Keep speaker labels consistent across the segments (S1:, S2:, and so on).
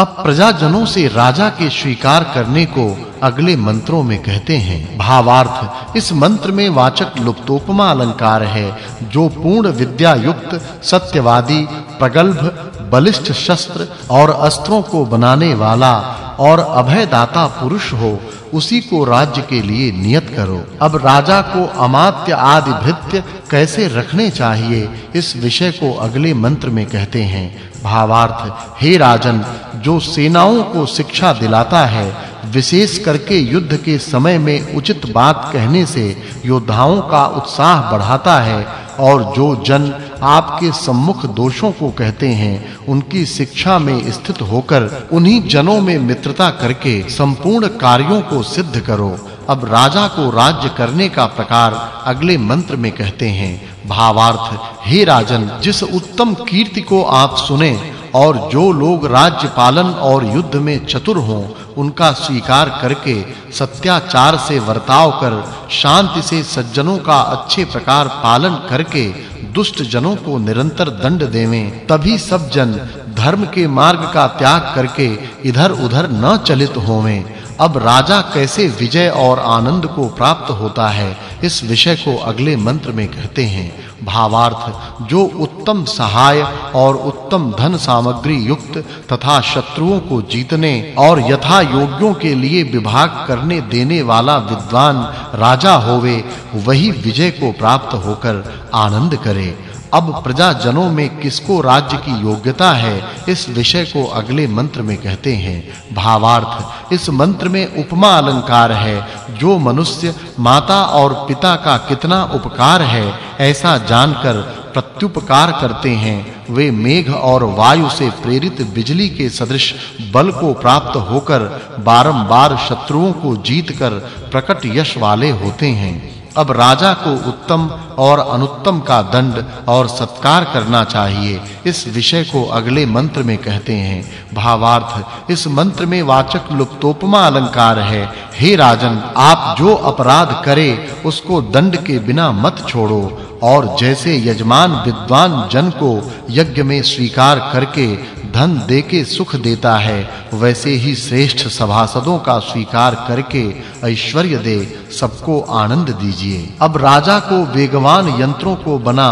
S1: अब प्रजाजनों से राजा के स्वीकार करने को अगले मंत्रों में कहते हैं। भावार्थ, इस मंत्र में वाचक् लुप्तोपमा अलंकार है, जो पूर्ण विद्या युक्त सत्यवादी, प्रगल्भ, बलिष्ठ शस्त्र और अस्त्रों को बनाने वाला और अभयदाता पुरुष हो, उसी को राज्य के लिए नियत करो। अब राजा को अमात्य आदि भृत्य कैसे रखने चाहिए, इस विषय को अगले मंत्र में कहते हैं। भावार्थ। हे राजन, जो सेनाओं को शिक्षा दिलाता है, विशेष करके युद्ध के समय में उचित बात कहने से योद्धाओं का उत्साह बढ़ाता है और जो जन आपके सम्मुख दोषों को कहते हैं, उनकी शिक्षा में स्थित होकर उन्हीं जनों में मित्रता करके संपूर्ण कार्यों को सिद्ध करो। अब राजा को राज्य करने का प्रकार अगले मंत्र में कहते हैं, भावार्थ, हे राजन, जिस उत्तम कीर्ति को आप सुने और जो लोग राज्य पालन और युद्ध में चतुर हों उनका स्वीकार करके सत्याचार से वर्ताव कर, शांति से सज्जनों का अच्छे प्रकार पालन करके दुष्ट जनों को निरंतर दंड देवें। तभी सब जन धर्म के मार्ग का त्याग करके इधर-उधर न चलित होवें। अब राजा कैसे विजय और आनंद को प्राप्त होता है, इस विषय को अगले मंत्र में कहते हैं। भावार्थ, जो उत्तम सहाय और उत्तम धन सामग्री युक्त तथा शत्रुओं को जीतने और यथा योग्यों के लिए विभाग करने देने वाला विद्वान राजा होवे, वही विजय को प्राप्त होकर आनंद करे। अब प्रजा जनों में किसको राज्य की योग्यता है, इस विषय को अगले मंत्र में कहते हैं। भावार्थ, इस मंत्र में उपमा अलंकार है, जो मनुष्य माता और पिता का कितना उपकार है, ऐसा जानकर प्रत्युपकार करते हैं। वे मेघ और वायु से प्रेरित बिजली के सदृश बल को प्राप्त होकर बारंबार शत्रुओं को जीतकर प्रकट यश वाले होते हैं। अब राजा को उत्तम और अनुत्तम का दंड और सत्कार करना चाहिए। इस विषय को अगले मंत्र में कहते हैं। भावार्थ, इस मंत्र में वाचक् लुप्तोपमा अलंकार है। हे राजन, आप जो अपराध करे, उसको दंड के बिना मत छोड़ो और जैसे यजमान विद्वान जन को यज्ञ में स्वीकार करके धन देके सुख देता है, वैसे ही श्रेष्ठ सभासदों का स्वीकार करके ऐश्वर्य दे, सबको आनंद दीजिए। अब राजा को वेगवान यंत्रों को बना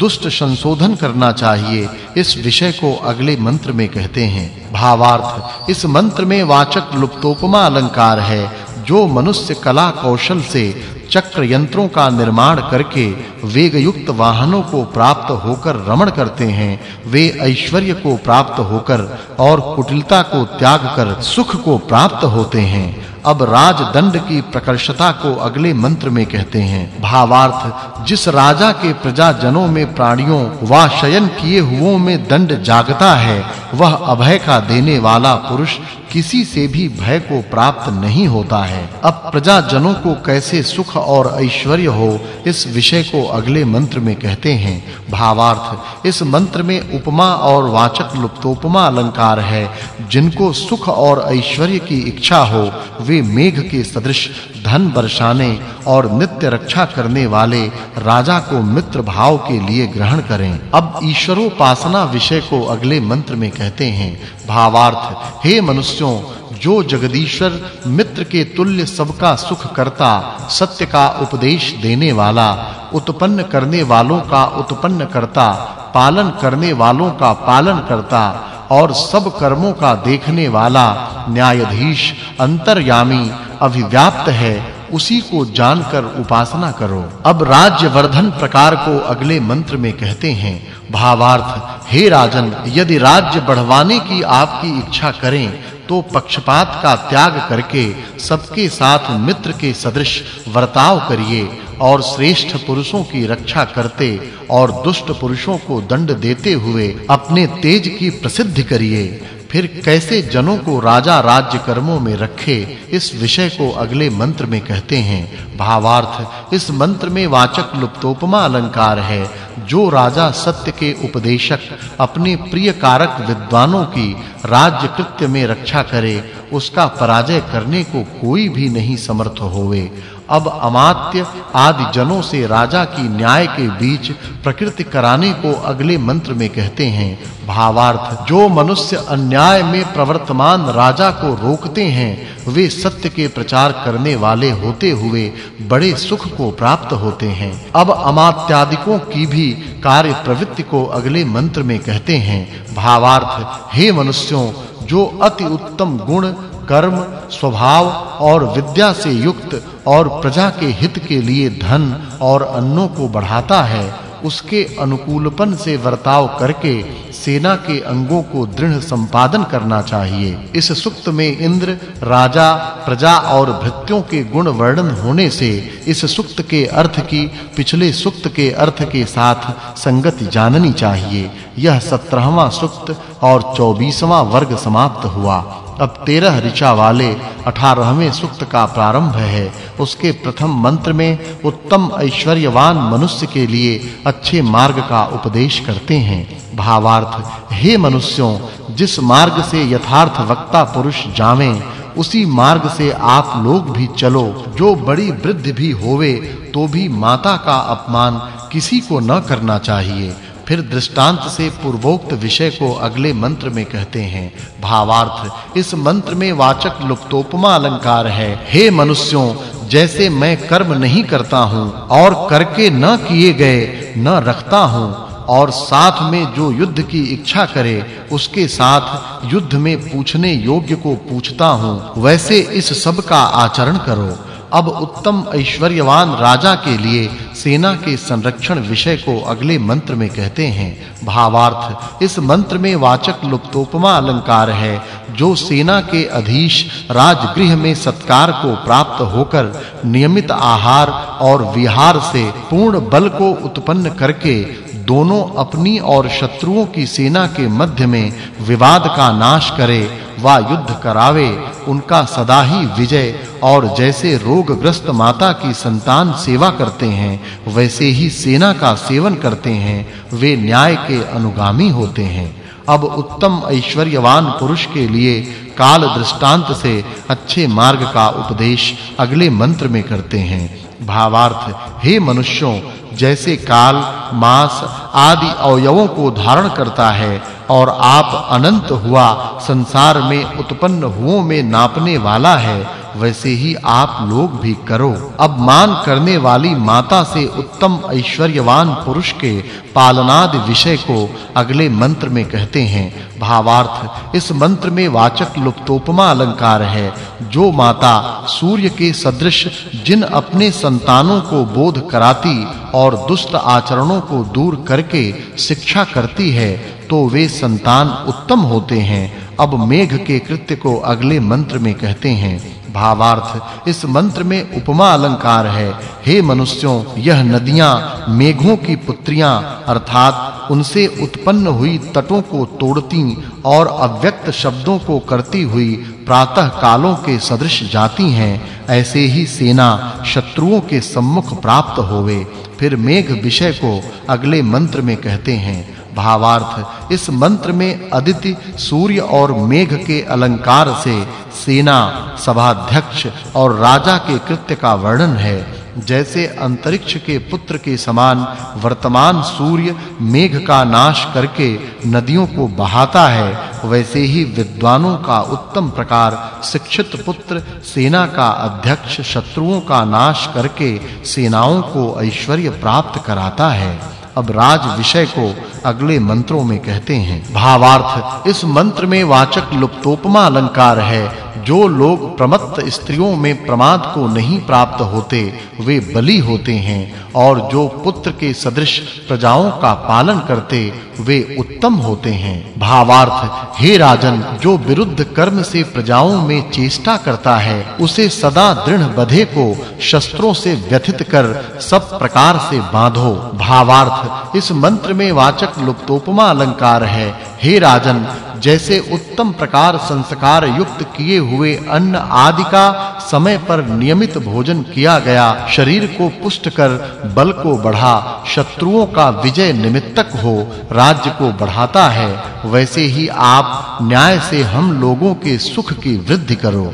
S1: दुष्ट संशोधन करना चाहिए, इस विषय को अगले मंत्र में कहते हैं। भावार्थ, इस मंत्र में वाचक् लुप्तोपमा अलंकार है, जो मनुष्य कला कौशल से चक्र यंत्रों का निर्माण करके वेग युक्त वाहनों को प्राप्त होकर रमण करते हैं। वे ऐश्वर्य को प्राप्त होकर और कुटिलता को त्याग कर सुख को प्राप्त होते हैं। अब राजदंड की प्रकर्षता को अगले मंत्र में कहते हैं। भावार्थ, जिस राजा के प्रजा जनों में प्राणियों वा शयन किए हुओं में दंड जागता है, वह अभय का देने वाला पुरुष किसी से भी भय को प्राप्त नहीं होता है। अब प्रजा जनों को कैसे सुख और ऐश्वर्य हो, इस विषय को अगले मंत्र में कहते हैं। भावार्थ, इस मंत्र में उपमा और वाचक् लुप्तोपमा अलंकार है। जिनको सुख और ऐश्वर्य की इच्छा हो, वे मेघ के सदृश, धन बरसाने और नित्य रक्षा करने वाले राजा को मित्र भाव के लिए ग्रहण करें। अब ईश्वरोपासना विषय को अगले मंत्र में कहते हैं। भावार्थ, हे मनुष्यों जो जगदीश्वर मित्र के तुल्य सबका सुख करता, सत्य का उपदेश देने वाला, उत्पन्न करने वालों का उत्पन्न करता, पालन करने वालों का पालन करता, और सब कर्मों का देखने वाला, न्यायाधीश, अंतर्यामी, अभिव्याप्त है, उसी को जानकर उपासना करो। अब राज्य वर्धन प्रकार को अगले मंत्र में कहते हैं, भावार्थ, हे राजन, यदि राज्य बढ़वाने की आपकी इच्छा करें तो पक्षपात का त्याग करके सबके साथ मित्र के सदृश वर्ताव करिए और श्रेष्ठ पुरुषों की रक्षा करते और दुष्ट पुरुषों को दंड देते हुए अपने तेज की प्रसिद्धि करिए। फिर कैसे जनों को राजा राज्य कर्मों में रखे, इस विषय को अगले मंत्र में कहते हैं। भावार्थ, इस मंत्र में वाचक् लुप्तोपमा अलंकार है। जो राजा सत्य के उपदेशक, अपने प्रिय कारक विद्वानों की राज्य कृत्य में रक्षा करे, उसका पराजय करने को कोई भी नहीं समर्थ होवे। अब अमात्य आदि जनों से राजा की न्याय के बीच प्रकृति कराने को अगले मंत्र में कहते हैं, भावार्थ, जो मनुष्य अन्याय में प्रवर्तमान राजा को रोकते हैं, वे सत्य के प्रचार करने वाले होते हुए बड़े सुख को प्राप्त होते हैं। अब अमात्यादिकों की भी कार्य प्रवृत्ति को अगले मंत्र में कहते हैं, भावार्थ, हे मनुष्यों, जो अति उत्तम गुण कर्म, स्वभाव और विद्या से युक्त और प्रजा के हित के लिए धन और अन्नों को बढ़ाता है, उसके अनुकूलपन से वर्ताव करके सेना के अंगों को दृढ़ संपादन करना चाहिए। इस सुक्त में इंद्र, राजा, प्रजा और भृत्यों के गुण वर्णन होने से इस सुक्त के अर्थ की, पिछले सुक्त के अर्थ के साथ संगति जाननी चाहिए। यह 17वां सुक्त और 24वां वर्ग समाप्त हुआ। अब तेरह ऋचा वाले 18वें सूक्त का प्रारंभ है। उसके प्रथम मंत्र में उत्तम ऐश्वर्यवान मनुष्य के लिए अच्छे मार्ग का उपदेश करते हैं। भावार्थ, हे मनुष्यों, जिस मार्ग से यथार्थ वक्ता पुरुष जावें, उसी मार्ग से आप लोग भी चलो। जो बड़ी वृद्ध भी होवे तो भी माता का अपमान किसी को न करना चाहिए। फिर दृष्टांत से पूर्वोक्त विषय को अगले मंत्र में कहते हैं। भावार्थ, इस मंत्र में वाचक् लुप्तोपमा अलंकार है। हे मनुष्यों, जैसे मैं कर्म नहीं करता हूँ और करके न किए गए, न रखता हूँ, और साथ में जो युद्ध की इच्छा करे, उसके साथ युद्ध में पूछने योग्य को पूछता हूँ, वैसे इस सब का आचरण करो। अब उत्तम ऐश्वर्यवान राजा के लिए सेना के संरक्षण विषय को अगले मंत्र में कहते हैं। भावार्थ, इस मंत्र में वाचक् लुप्तोपमा अलंकार है। जो सेना के अधीश राजगृह में सत्कार को प्राप्त होकर नियमित आहार और विहार से पूर्ण बल को उत्पन्न करके दोनों अपनी और शत्रुओं की सेना के मध्य में विवाद का नाश करे वा युद्ध करावे, उनका सदा ही विजय और जैसे रोगग्रस्त माता की संतान सेवा करते हैं, वैसे ही सेना का सेवन करते हैं, वे न्याय के अनुगामी होते हैं। अब उत्तम ऐश्वर्यवान पुरुष के लिए काल दृष्टांत से अच्छे मार्ग का उपदेश अगले मंत्र में करते हैं। भावार्थ, हे मनुष्यों, जैसे काल, मास आदि अवयवों को धारण करता है और आप अनंत हुआ संसार में उत्पन्न हुओं में नापने वाला है वैसे ही आप लोग भी करो। अब मान करने वाली माता से उत्तम ऐश्वर्यवान पुरुष के पालनादि विषय को अगले मंत्र में कहते हैं। भावार्थ, इस मंत्र में वाचक् लुप्तोपमा अलंकार है। जो माता सूर्य के सदृश, जिन अपने संतानों को बोध कराती और दुष्ट आचरणों को दूर करके शिक्षा करती है तो वे संतान उत्तम होते हैं। अब मेघ के कृत्य को अगले मंत्र में कहते हैं, भावार्थ, इस मंत्र में उपमा अलंकार है। हे मनुष्यों, यह नदियाँ, मेघों की पुत्रियाँ, अर्थात उनसे उत्पन्न हुई तटों को तोड़ती और अव्यक्त शब्दों को करती हुई प्रातः कालों के सदृश जाती हैं, ऐसे ही सेना शत्रुओं के सम्मुख प्राप्त होवे। फिर मेघ विषय को अगले मंत्र में कहते हैं भावार्थ, इस मंत्र में अदिति सूर्य और मेघ के अलंकार से सेना, सभाध्यक्ष और राजा के कृत्य का वर्णन है। जैसे अंतरिक्ष के पुत्र के समान वर्तमान सूर्य मेघ का नाश करके नदियों को बहाता है, वैसे ही विद्वानों का उत्तम प्रकार शिक्षित पुत्र, सेना का अध्यक्ष, शत्रुओं का नाश करके सेनाओं को ऐश्वर्य प्राप्त कराता है। अब राज विषय को अगले मंत्रों में कहते हैं। भावार्थ, इस मंत्र में वाचक् लुप्तोपमा अलंकार है। जो लोग प्रमत्त स्त्रियों में प्रमाद को नहीं प्राप्त होते, वे बली होते हैं, और जो पुत्र के सदृश प्रजाओं का पालन करते, वे उत्तम होते हैं। भावार्थ, हे राजन, जो विरुद्ध कर्म से प्रजाओं में चेष्टा करता है, उसे सदा दृढ़ बधे को शस्त्रों से व्यथित कर, सब प्रकार से बांधो। भावार्थ, इस मंत्र में वाचक् लुप्तोपमा अलंकार है हे राजन, जैसे उत्तम प्रकार संस्कार युक्त किए हुए अन्न आदि का समय पर नियमित भोजन किया गया, शरीर को पुष्ट कर बल को बढ़ा, शत्रुओं का विजय निमित्तक हो, राज्य को बढ़ाता है, वैसे ही आप न्याय से हम लोगों के सुख की वृद्धि करो।